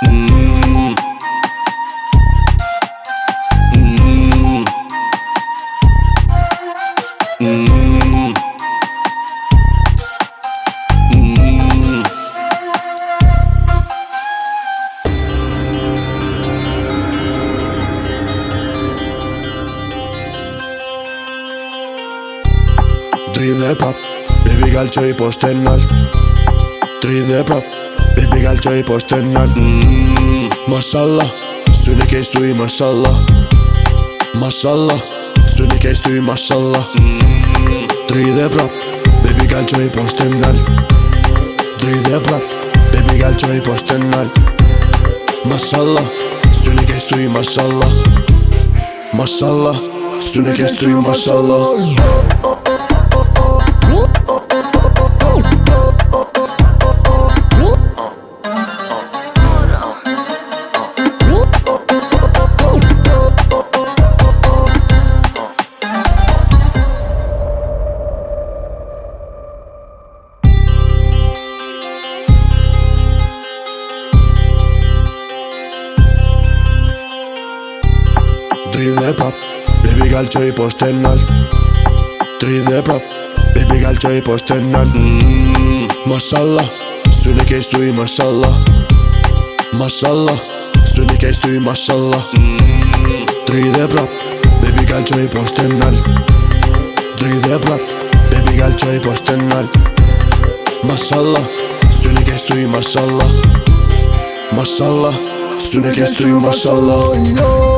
Drýðið papp, við við gælt sér í bósteinar Drýðið papp Baby gel çayı poş tener mm, Maşallah Sünni keş tuy maşallah. Maşallah Sünni keş tuy maşallah. 3D bro Baby gel çayı poş tener 3D bro Baby gel çayı poş tener Maşallah Sünni keş tuy maşallah. Maşallah Sünni keş tuy maşallah. 3D pop, baby galtxo iposten naz 3D pop, baby galtxo iposten naz mm, mm-hmm. Masala, zunik ez dui masala Masala, zunik ez dui masala 3D mm-hmm. pop, baby galtxo iposten naz 3D pop, baby galtxo iposten naz Masala, zunik ez dui masala Masala, zunik ez dui masala